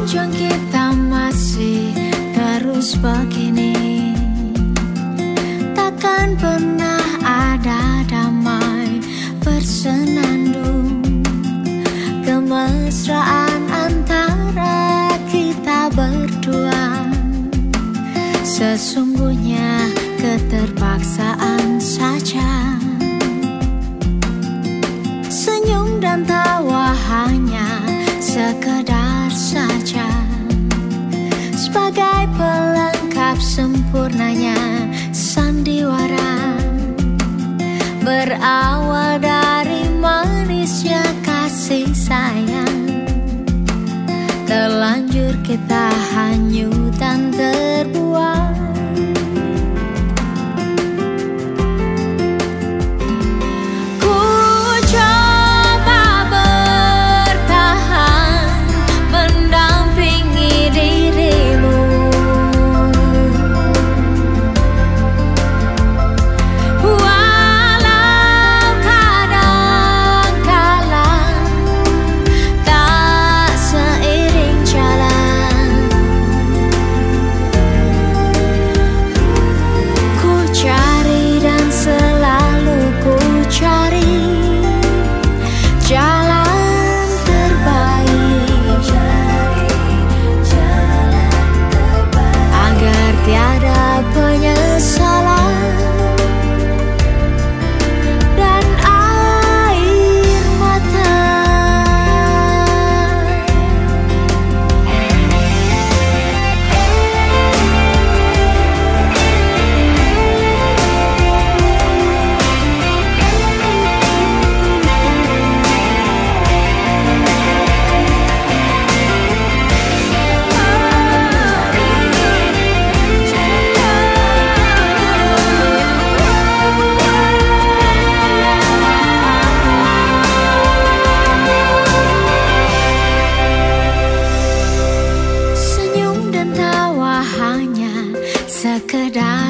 Sepanjang kita masih terus begini. Takkan pernah ada damai bersenandung. Kemesraan antara kita berdua. Sesungguhnya keterpaksaan saja. Senyum dan tawa sempurnanya sandiwara. Berawal dari manisnya kasih sayang. Terlanjur kita hanyut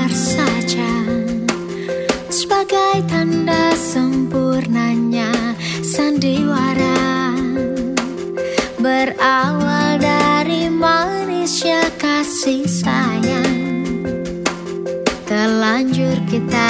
sekedar saja. Sebagai tanda sempurnanya sandiwara. Berawal dari manisnya kasih sayang. Terlanjur kita